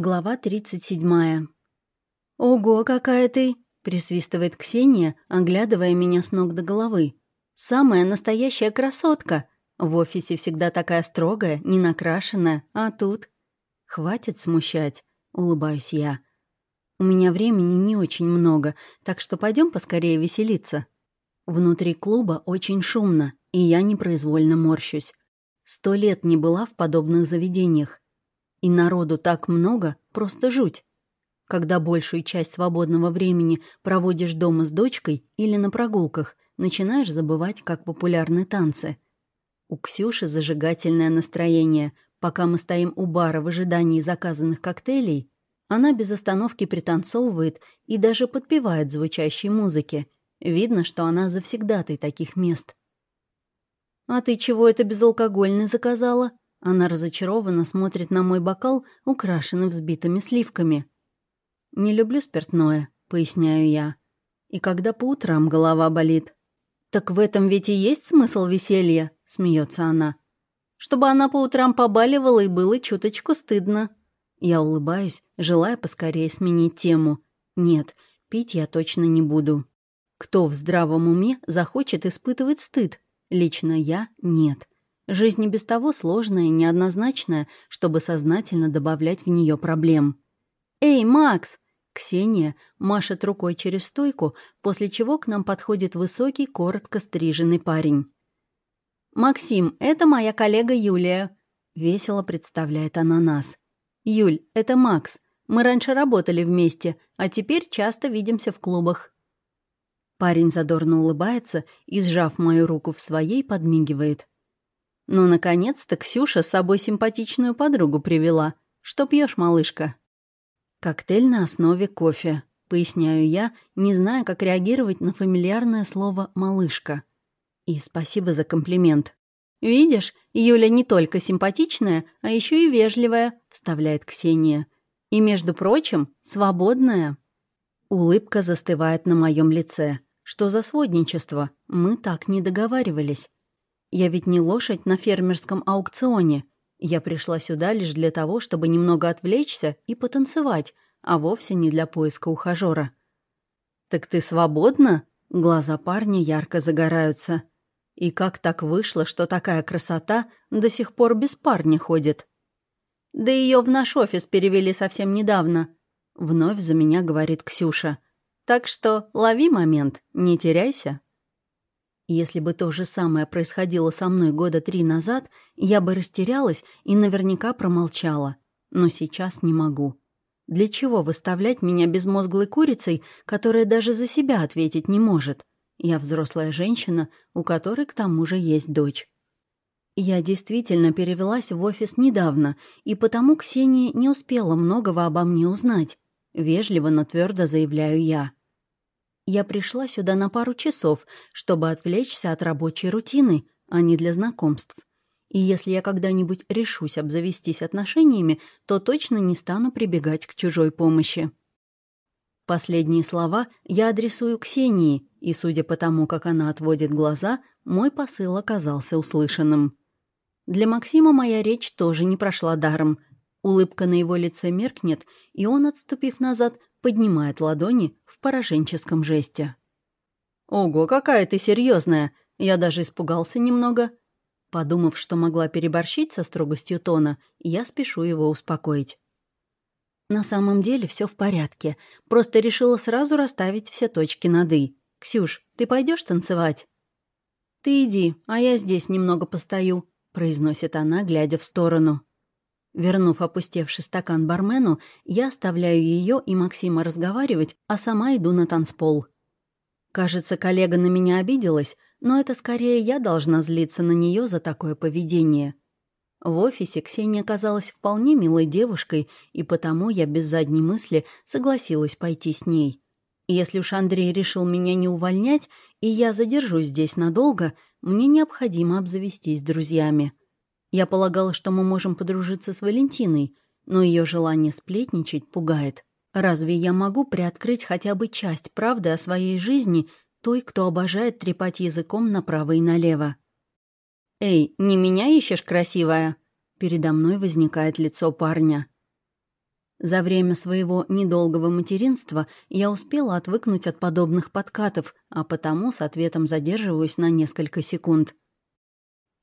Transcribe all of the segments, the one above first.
Глава 37. «Ого, какая ты!» — присвистывает Ксения, оглядывая меня с ног до головы. «Самая настоящая красотка! В офисе всегда такая строгая, не накрашенная, а тут...» «Хватит смущать», — улыбаюсь я. «У меня времени не очень много, так что пойдем поскорее веселиться». Внутри клуба очень шумно, и я непроизвольно морщусь. Сто лет не была в подобных заведениях. И народу так много, просто жуть. Когда большую часть свободного времени проводишь дома с дочкой или на прогулках, начинаешь забывать, как популярны танцы. У Ксюши зажигательное настроение. Пока мы стоим у бара в ожидании заказанных коктейлей, она без остановки пританцовывает и даже подпевает звучащей музыке. Видно, что она завсегдатай таких мест. «А ты чего это безалкогольный заказала?» Она разочарованно смотрит на мой бокал, украшенный взбитыми сливками. «Не люблю спиртное», — поясняю я. «И когда по утрам голова болит». «Так в этом ведь и есть смысл веселья», — смеется она. «Чтобы она по утрам побаливала и было чуточку стыдно». Я улыбаюсь, желая поскорее сменить тему. «Нет, пить я точно не буду». Кто в здравом уме захочет испытывать стыд? Лично я — нет. Жизнь и без того сложная и неоднозначная, чтобы сознательно добавлять в нее проблем. «Эй, Макс!» Ксения машет рукой через стойку, после чего к нам подходит высокий, коротко стриженный парень. «Максим, это моя коллега Юлия», — весело представляет она нас. «Юль, это Макс. Мы раньше работали вместе, а теперь часто видимся в клубах». Парень задорно улыбается и, сжав мою руку в своей, подмигивает. Ну, наконец-то Ксюша с собой симпатичную подругу привела. Что пьешь, малышка? Коктейль на основе кофе, поясняю я, не зная, как реагировать на фамильярное слово «малышка». И спасибо за комплимент. «Видишь, Юля не только симпатичная, а еще и вежливая», — вставляет Ксения. «И, между прочим, свободная». Улыбка застывает на моем лице. Что за сводничество? Мы так не договаривались. Я ведь не лошадь на фермерском аукционе. Я пришла сюда лишь для того, чтобы немного отвлечься и потанцевать, а вовсе не для поиска ухажера. «Так ты свободна?» Глаза парня ярко загораются. И как так вышло, что такая красота до сих пор без парня ходит? Да ее в наш офис перевели совсем недавно. Вновь за меня говорит Ксюша. Так что лови момент, не теряйся. Если бы то же самое происходило со мной года три назад, я бы растерялась и наверняка промолчала. Но сейчас не могу. Для чего выставлять меня безмозглой курицей, которая даже за себя ответить не может? Я взрослая женщина, у которой к тому же есть дочь. Я действительно перевелась в офис недавно, и потому Ксения не успела многого обо мне узнать. Вежливо, но твердо заявляю я. Я пришла сюда на пару часов, чтобы отвлечься от рабочей рутины, а не для знакомств. И если я когда-нибудь решусь обзавестись отношениями, то точно не стану прибегать к чужой помощи. Последние слова я адресую Ксении, и, судя по тому, как она отводит глаза, мой посыл оказался услышанным. Для Максима моя речь тоже не прошла даром. Улыбка на его лице меркнет, и он, отступив назад, поднимает ладони в пораженческом жесте. «Ого, какая ты серьезная! Я даже испугался немного». Подумав, что могла переборщить со строгостью тона, я спешу его успокоить. На самом деле все в порядке. Просто решила сразу расставить все точки над «и». «Ксюш, ты пойдешь танцевать?» «Ты иди, а я здесь немного постою», — произносит она, глядя в сторону. Вернув опустевший стакан бармену, я оставляю ее и Максима разговаривать, а сама иду на танцпол. Кажется, коллега на меня обиделась, но это скорее я должна злиться на нее за такое поведение. В офисе Ксения казалась вполне милой девушкой, и потому я без задней мысли согласилась пойти с ней. Если уж Андрей решил меня не увольнять, и я задержусь здесь надолго, мне необходимо обзавестись друзьями. Я полагала, что мы можем подружиться с Валентиной, но ее желание сплетничать пугает. Разве я могу приоткрыть хотя бы часть правды о своей жизни той, кто обожает трепать языком направо и налево? «Эй, не меня ищешь, красивая?» Передо мной возникает лицо парня. За время своего недолгого материнства я успела отвыкнуть от подобных подкатов, а потому с ответом задерживаюсь на несколько секунд.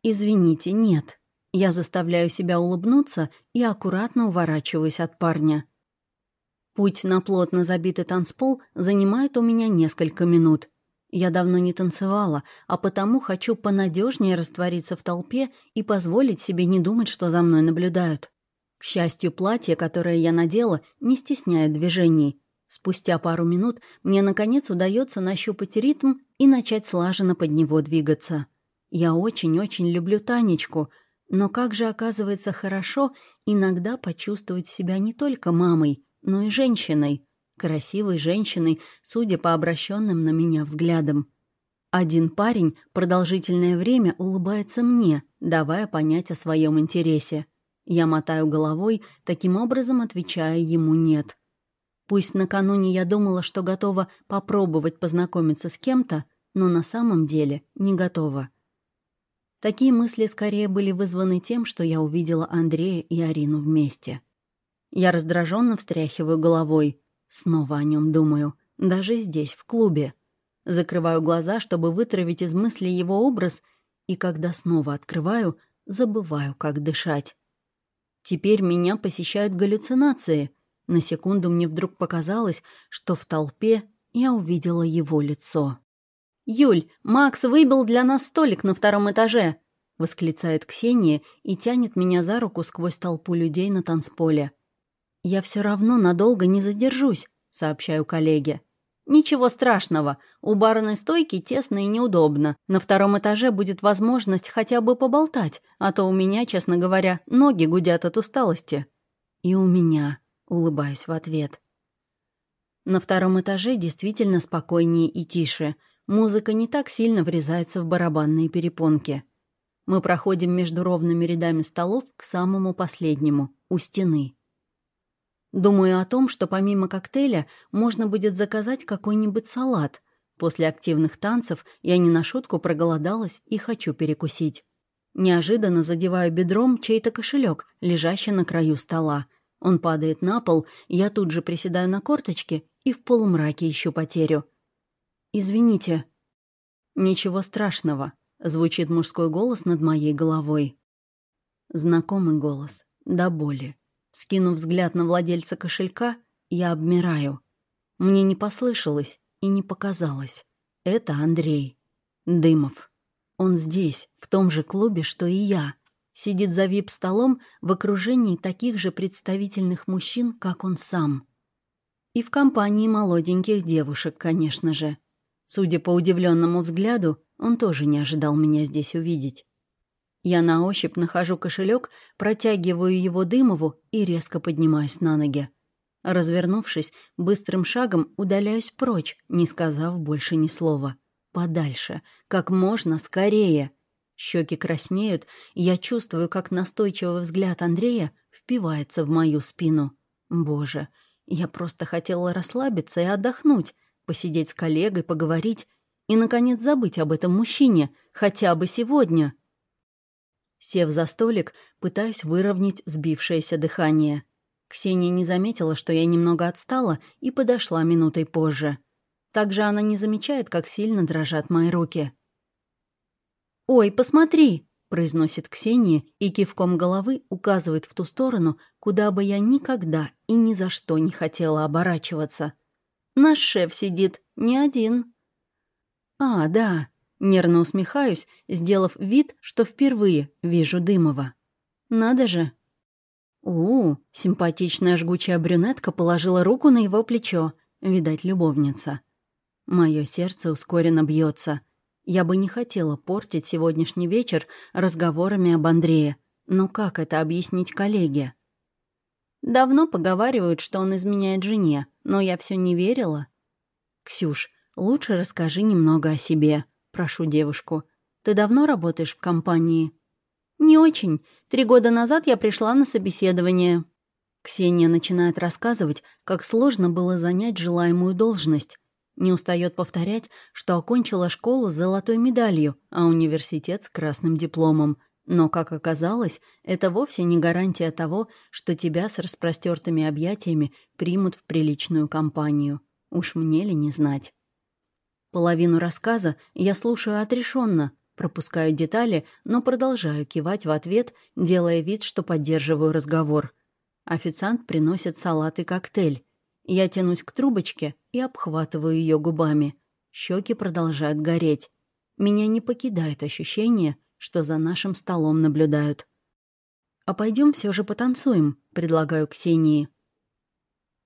«Извините, нет». Я заставляю себя улыбнуться и аккуратно уворачиваюсь от парня. Путь на плотно забитый танцпол занимает у меня несколько минут. Я давно не танцевала, а потому хочу понадежнее раствориться в толпе и позволить себе не думать, что за мной наблюдают. К счастью, платье, которое я надела, не стесняет движений. Спустя пару минут мне, наконец, удается нащупать ритм и начать слаженно под него двигаться. Я очень-очень люблю Танечку, но как же оказывается хорошо иногда почувствовать себя не только мамой, но и женщиной, красивой женщиной, судя по обращенным на меня взглядам. Один парень продолжительное время улыбается мне, давая понять о своем интересе. Я мотаю головой, таким образом отвечая ему «нет». Пусть накануне я думала, что готова попробовать познакомиться с кем-то, но на самом деле не готова. Такие мысли скорее были вызваны тем, что я увидела Андрея и Арину вместе. Я раздраженно встряхиваю головой. Снова о нем думаю. Даже здесь, в клубе. Закрываю глаза, чтобы вытравить из мысли его образ, и когда снова открываю, забываю, как дышать. Теперь меня посещают галлюцинации. На секунду мне вдруг показалось, что в толпе я увидела его лицо. «Юль, Макс выбил для нас столик на втором этаже!» — восклицает Ксения и тянет меня за руку сквозь толпу людей на танцполе. «Я все равно надолго не задержусь», — сообщаю коллеге. «Ничего страшного. У барной стойки тесно и неудобно. На втором этаже будет возможность хотя бы поболтать, а то у меня, честно говоря, ноги гудят от усталости». «И у меня», — улыбаюсь в ответ. На втором этаже действительно спокойнее и тише. Музыка не так сильно врезается в барабанные перепонки. Мы проходим между ровными рядами столов к самому последнему, у стены. Думаю о том, что помимо коктейля можно будет заказать какой-нибудь салат. После активных танцев я не на шутку проголодалась и хочу перекусить. Неожиданно задеваю бедром чей-то кошелек, лежащий на краю стола. Он падает на пол, я тут же приседаю на корточки и в полумраке ищу потерю. «Извините». «Ничего страшного», — звучит мужской голос над моей головой. Знакомый голос, до боли. Скинув взгляд на владельца кошелька, я обмираю. Мне не послышалось и не показалось. Это Андрей. Дымов. Он здесь, в том же клубе, что и я. Сидит за вип-столом в окружении таких же представительных мужчин, как он сам. И в компании молоденьких девушек, конечно же. Судя по удивленному взгляду, он тоже не ожидал меня здесь увидеть. Я на ощупь нахожу кошелек, протягиваю его Дымову и резко поднимаюсь на ноги. Развернувшись, быстрым шагом удаляюсь прочь, не сказав больше ни слова. Подальше, как можно скорее. Щеки краснеют, и я чувствую, как настойчивый взгляд Андрея впивается в мою спину. Боже, я просто хотела расслабиться и отдохнуть, посидеть с коллегой, поговорить и, наконец, забыть об этом мужчине, хотя бы сегодня. Сев за столик, пытаюсь выровнять сбившееся дыхание. Ксения не заметила, что я немного отстала, и подошла минутой позже. Также она не замечает, как сильно дрожат мои руки. «Ой, посмотри!» — произносит Ксения и кивком головы указывает в ту сторону, куда бы я никогда и ни за что не хотела оборачиваться. «Наш шеф сидит не один». «А, да, Нервно усмехаюсь, сделав вид, что впервые вижу Дымова. Надо же. У, симпатичная жгучая брюнетка положила руку на его плечо. Видать, любовница. Мое сердце ускоренно бьется. Я бы не хотела портить сегодняшний вечер разговорами об Андрее. Но как это объяснить коллеге? Давно поговаривают, что он изменяет жене, но я все не верила. «Ксюш, лучше расскажи немного о себе», прошу девушку. «Ты давно работаешь в компании?» «Не очень. Три года назад я пришла на собеседование». Ксения начинает рассказывать, как сложно было занять желаемую должность. Не устает повторять, что окончила школу с золотой медалью, а университет с красным дипломом. Но, как оказалось, это вовсе не гарантия того, что тебя с распростертыми объятиями примут в приличную компанию. Уж мне ли не знать. Половину рассказа я слушаю отрешенно, пропускаю детали, но продолжаю кивать в ответ, делая вид, что поддерживаю разговор. Официант приносит салат и коктейль. Я тянусь к трубочке и обхватываю ее губами. Щеки продолжают гореть. Меня не покидает ощущение, что за нашим столом наблюдают. «А пойдем все же потанцуем», — предлагаю Ксении.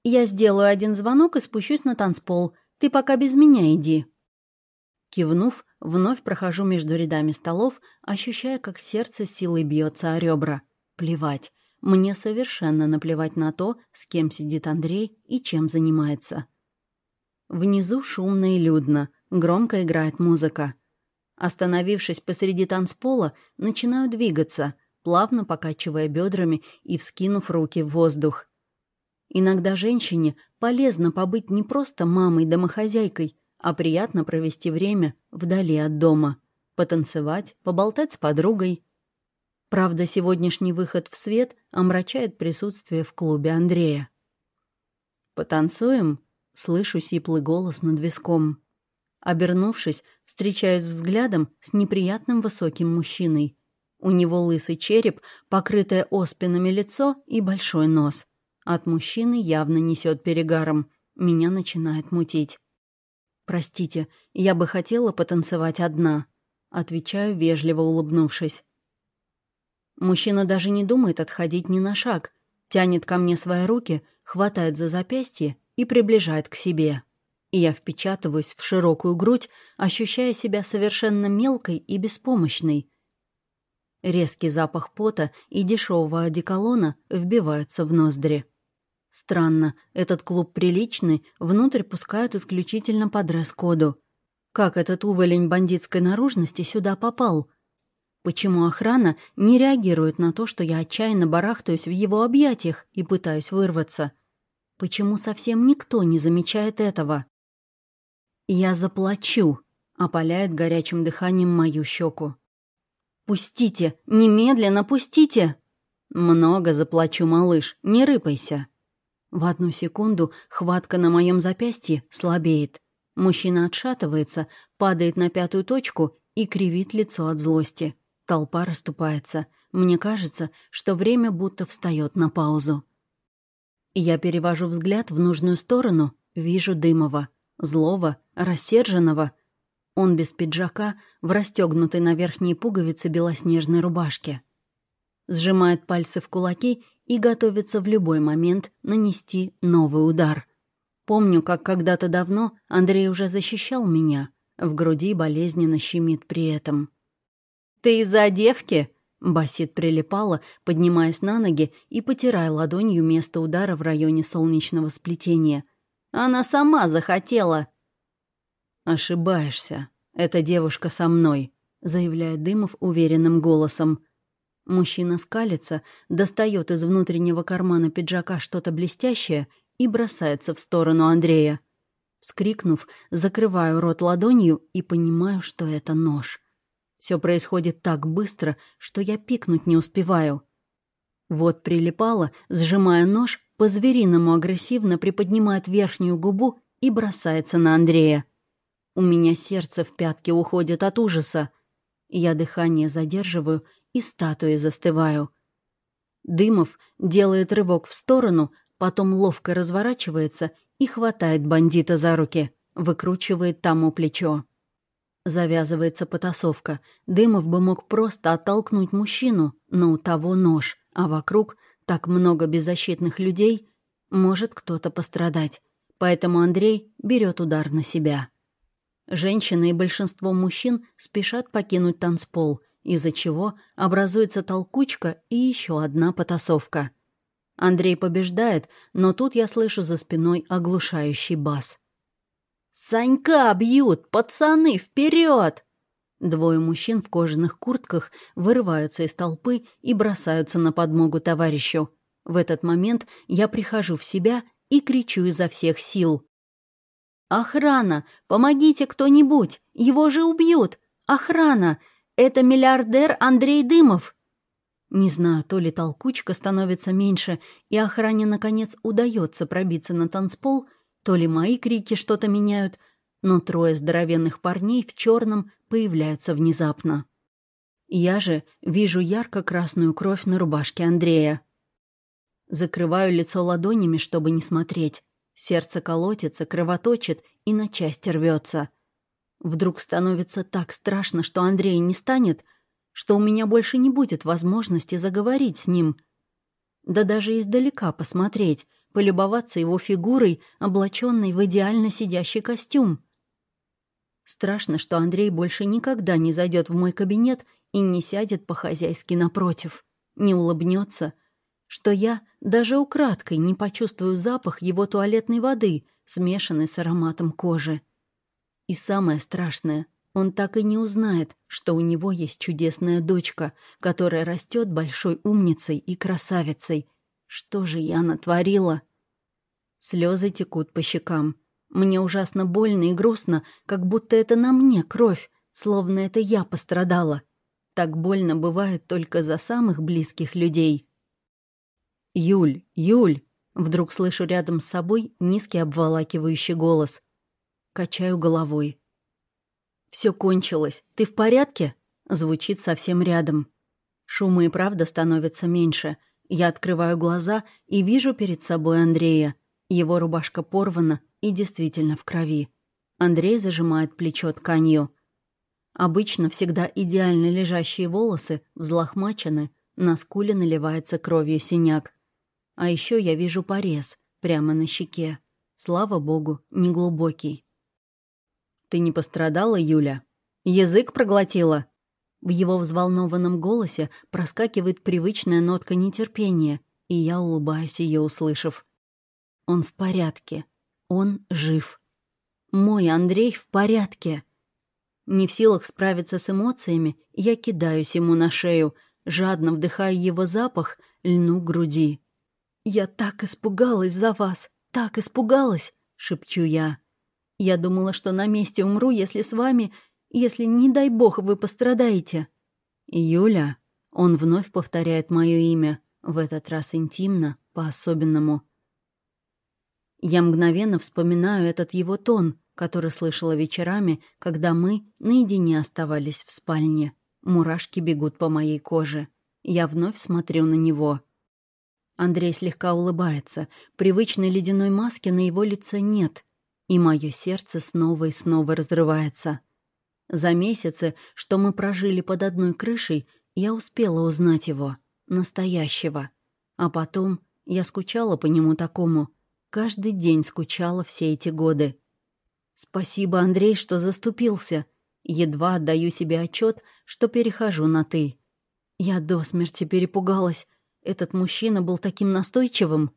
«Я сделаю один звонок и спущусь на танцпол. Ты пока без меня иди». Кивнув, вновь прохожу между рядами столов, ощущая, как сердце силой бьется о ребра. Плевать. Мне совершенно наплевать на то, с кем сидит Андрей и чем занимается. Внизу шумно и людно, громко играет музыка. Остановившись посреди танцпола, начинаю двигаться, плавно покачивая бедрами и вскинув руки в воздух. Иногда женщине полезно побыть не просто мамой-домохозяйкой, а приятно провести время вдали от дома, потанцевать, поболтать с подругой. Правда, сегодняшний выход в свет омрачает присутствие в клубе Андрея. «Потанцуем?» — слышу сиплый голос над виском. Обернувшись, встречаюсь взглядом с неприятным высоким мужчиной. У него лысый череп, покрытое оспинами лицо и большой нос. От мужчины явно несет перегаром. Меня начинает мутить. «Простите, я бы хотела потанцевать одна», — отвечаю, вежливо улыбнувшись. Мужчина даже не думает отходить ни на шаг, тянет ко мне свои руки, хватает за запястье и приближает к себе и я впечатываюсь в широкую грудь, ощущая себя совершенно мелкой и беспомощной. Резкий запах пота и дешевого одеколона вбиваются в ноздри. Странно, этот клуб приличный, внутрь пускают исключительно по дресс-коду. Как этот уволень бандитской наружности сюда попал? Почему охрана не реагирует на то, что я отчаянно барахтаюсь в его объятиях и пытаюсь вырваться? Почему совсем никто не замечает этого? «Я заплачу», — опаляет горячим дыханием мою щеку. «Пустите! Немедленно пустите!» «Много заплачу, малыш, не рыпайся». В одну секунду хватка на моем запястье слабеет. Мужчина отшатывается, падает на пятую точку и кривит лицо от злости. Толпа расступается. Мне кажется, что время будто встает на паузу. Я перевожу взгляд в нужную сторону, вижу Дымова. Злого, рассерженного. Он без пиджака, в расстегнутой на верхние пуговицы белоснежной рубашке. Сжимает пальцы в кулаки и готовится в любой момент нанести новый удар. Помню, как когда-то давно Андрей уже защищал меня. В груди болезненно щемит при этом. «Ты из-за девки?» — басит прилипала, поднимаясь на ноги и потирая ладонью место удара в районе солнечного сплетения. «Она сама захотела!» «Ошибаешься. Эта девушка со мной», — заявляет Дымов уверенным голосом. Мужчина скалится, достает из внутреннего кармана пиджака что-то блестящее и бросается в сторону Андрея. Вскрикнув, закрываю рот ладонью и понимаю, что это нож. Все происходит так быстро, что я пикнуть не успеваю. Вот прилипала, сжимая нож, по-звериному агрессивно приподнимает верхнюю губу и бросается на Андрея. У меня сердце в пятке уходит от ужаса. Я дыхание задерживаю и статуей застываю. Дымов делает рывок в сторону, потом ловко разворачивается и хватает бандита за руки, выкручивает тому плечо. Завязывается потасовка. Дымов бы мог просто оттолкнуть мужчину, но у того нож, а вокруг так много беззащитных людей, может кто-то пострадать. Поэтому Андрей берет удар на себя. Женщины и большинство мужчин спешат покинуть танцпол, из-за чего образуется толкучка и еще одна потасовка. Андрей побеждает, но тут я слышу за спиной оглушающий бас. «Санька бьют! Пацаны, вперед! Двое мужчин в кожаных куртках вырываются из толпы и бросаются на подмогу товарищу. В этот момент я прихожу в себя и кричу изо всех сил. «Охрана! Помогите кто-нибудь! Его же убьют! Охрана! это миллиардер Андрей Дымов!» Не знаю, то ли толкучка становится меньше, и охране, наконец, удается пробиться на танцпол, то ли мои крики что-то меняют, но трое здоровенных парней в черном появляются внезапно. Я же вижу ярко-красную кровь на рубашке Андрея. Закрываю лицо ладонями, чтобы не смотреть. Сердце колотится, кровоточит и на части рвется. Вдруг становится так страшно, что Андрей не станет, что у меня больше не будет возможности заговорить с ним. Да даже издалека посмотреть, полюбоваться его фигурой, облаченной в идеально сидящий костюм. Страшно, что Андрей больше никогда не зайдет в мой кабинет и не сядет по-хозяйски напротив, не улыбнется, что я даже украдкой не почувствую запах его туалетной воды, смешанный с ароматом кожи. И самое страшное, он так и не узнает, что у него есть чудесная дочка, которая растет большой умницей и красавицей. Что же я натворила? Слезы текут по щекам. Мне ужасно больно и грустно, как будто это на мне кровь, словно это я пострадала. Так больно бывает только за самых близких людей. «Юль, Юль!» Вдруг слышу рядом с собой низкий обволакивающий голос. Качаю головой. Все кончилось. Ты в порядке?» Звучит совсем рядом. Шума и правда становится меньше. Я открываю глаза и вижу перед собой Андрея. Его рубашка порвана и действительно в крови. Андрей зажимает плечо тканью. Обычно всегда идеально лежащие волосы взлохмачены, на скуле наливается кровью синяк. А еще я вижу порез прямо на щеке. Слава богу, неглубокий. «Ты не пострадала, Юля? Язык проглотила?» В его взволнованном голосе проскакивает привычная нотка нетерпения, и я улыбаюсь ее, услышав. «Он в порядке. Он жив. Мой Андрей в порядке». Не в силах справиться с эмоциями, я кидаюсь ему на шею, жадно вдыхая его запах, льну груди. «Я так испугалась за вас, так испугалась!» — шепчу я. «Я думала, что на месте умру, если с вами, если, не дай бог, вы пострадаете». «Юля», — он вновь повторяет мое имя, в этот раз интимно, по-особенному. Я мгновенно вспоминаю этот его тон, который слышала вечерами, когда мы наедине оставались в спальне. Мурашки бегут по моей коже. Я вновь смотрю на него. Андрей слегка улыбается. Привычной ледяной маски на его лице нет. И мое сердце снова и снова разрывается. За месяцы, что мы прожили под одной крышей, я успела узнать его. Настоящего. А потом я скучала по нему такому. Каждый день скучала все эти годы. «Спасибо, Андрей, что заступился. Едва отдаю себе отчет, что перехожу на «ты». Я до смерти перепугалась. Этот мужчина был таким настойчивым.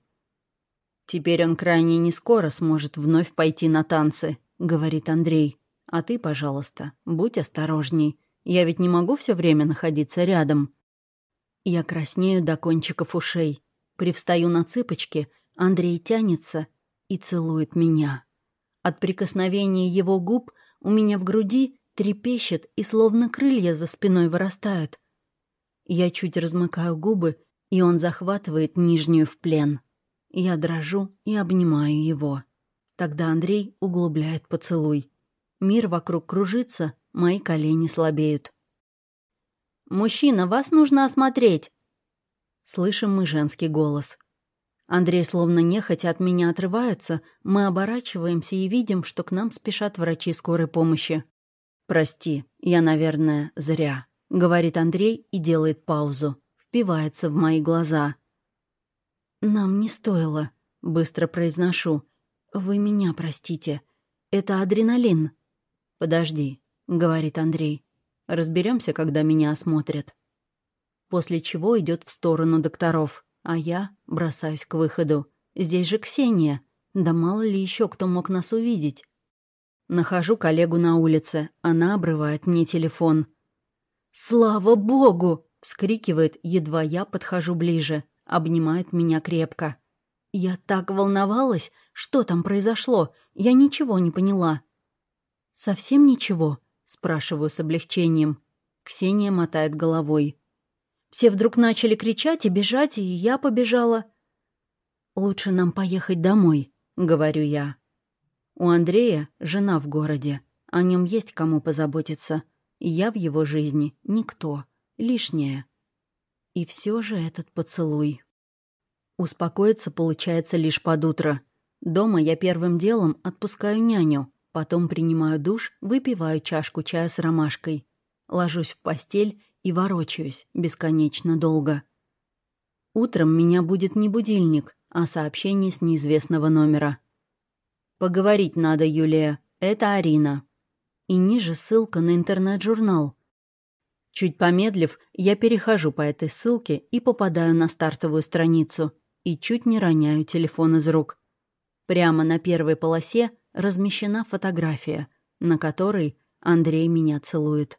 «Теперь он крайне не скоро сможет вновь пойти на танцы», — говорит Андрей. «А ты, пожалуйста, будь осторожней. Я ведь не могу все время находиться рядом». Я краснею до кончиков ушей. Привстаю на цыпочки, Андрей тянется и целует меня. От прикосновения его губ у меня в груди трепещет и словно крылья за спиной вырастают. Я чуть размыкаю губы, и он захватывает нижнюю в плен. Я дрожу и обнимаю его. Тогда Андрей углубляет поцелуй. Мир вокруг кружится, мои колени слабеют. «Мужчина, вас нужно осмотреть!» Слышим мы женский голос. Андрей словно нехотя от меня отрывается, мы оборачиваемся и видим, что к нам спешат врачи скорой помощи. «Прости, я, наверное, зря», — говорит Андрей и делает паузу, впивается в мои глаза. «Нам не стоило», — быстро произношу. «Вы меня простите. Это адреналин». «Подожди», — говорит Андрей. Разберемся, когда меня осмотрят». После чего идет в сторону докторов. А я бросаюсь к выходу. Здесь же Ксения. Да мало ли еще кто мог нас увидеть. Нахожу коллегу на улице. Она обрывает мне телефон. «Слава богу!» — вскрикивает, едва я подхожу ближе. Обнимает меня крепко. Я так волновалась. Что там произошло? Я ничего не поняла. «Совсем ничего?» — спрашиваю с облегчением. Ксения мотает головой. Все вдруг начали кричать и бежать, и я побежала. «Лучше нам поехать домой», — говорю я. У Андрея жена в городе. О нем есть кому позаботиться. Я в его жизни никто. Лишнее. И все же этот поцелуй. Успокоиться получается лишь под утро. Дома я первым делом отпускаю няню, потом принимаю душ, выпиваю чашку чая с ромашкой. Ложусь в постель и ворочаюсь бесконечно долго. Утром меня будет не будильник, а сообщение с неизвестного номера. «Поговорить надо, Юлия. Это Арина». И ниже ссылка на интернет-журнал. Чуть помедлив, я перехожу по этой ссылке и попадаю на стартовую страницу. И чуть не роняю телефон из рук. Прямо на первой полосе размещена фотография, на которой Андрей меня целует.